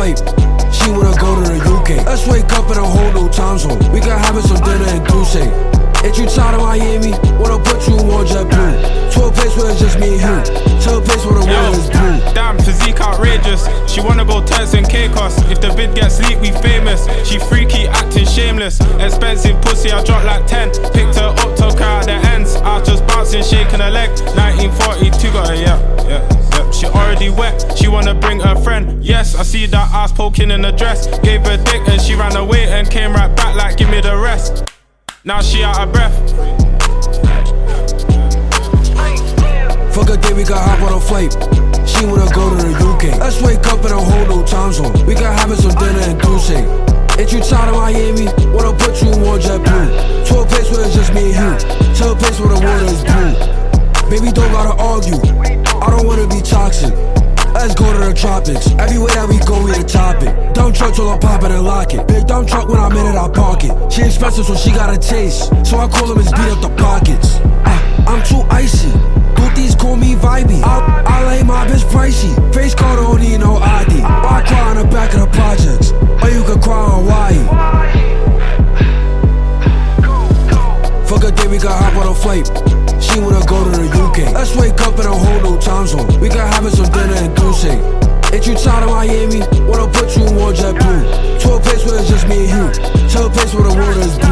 hop on a flight. She wanna go to the UK. Let's wake up in a whole new time zone. We can have some dinner in Dulce. If you tired of Miami, wanna put you on JetBlue. To a place where it's just me and you. To a place where the water is blue. Damn, physique outrageous. She wanna go Turks and Caicos. If the vid gets leaked, we famous. She freaky, acting shameless. Expensive pussy, I dropped like 10. Picked her up, took her out the ends. I was just bouncing, shaking her leg. 1942, wanna bring her friend. Yes, I see that ass poking in the dress. Gave her dick and she ran away and came right back like, give me the rest. Now she out of breath. Fuck a day, we can hop on a flight. She wanna go to the UK. Let's wake up in a whole new time zone. We can have some dinner in Dulce. If you tired of Miami, wanna put you on JetBlue. To a place where it's just me and you. To a place where the water is blue. Baby, don't gotta argue. I don't wanna be toxic. Let's go to the tropics. Everywhere that we go, we the topic. Dump truck till I pop it and lock it. Big dump truck when I'm in it, I park it. She expensive, so she got a taste. So I call him and beat up the pockets. Ah, I'm too icy. Booties call me vibey. I, I lay my bitch pricey. Face card don't need no ID. I cry in the back of the projects. Or you can cry on Hawaii. Fuck a day, we can hop on a flight. She wanna go to the UK. Let's wake up in a Miami, wanna put you on JetBlue. To a place where it's just me and you. To a place where the water is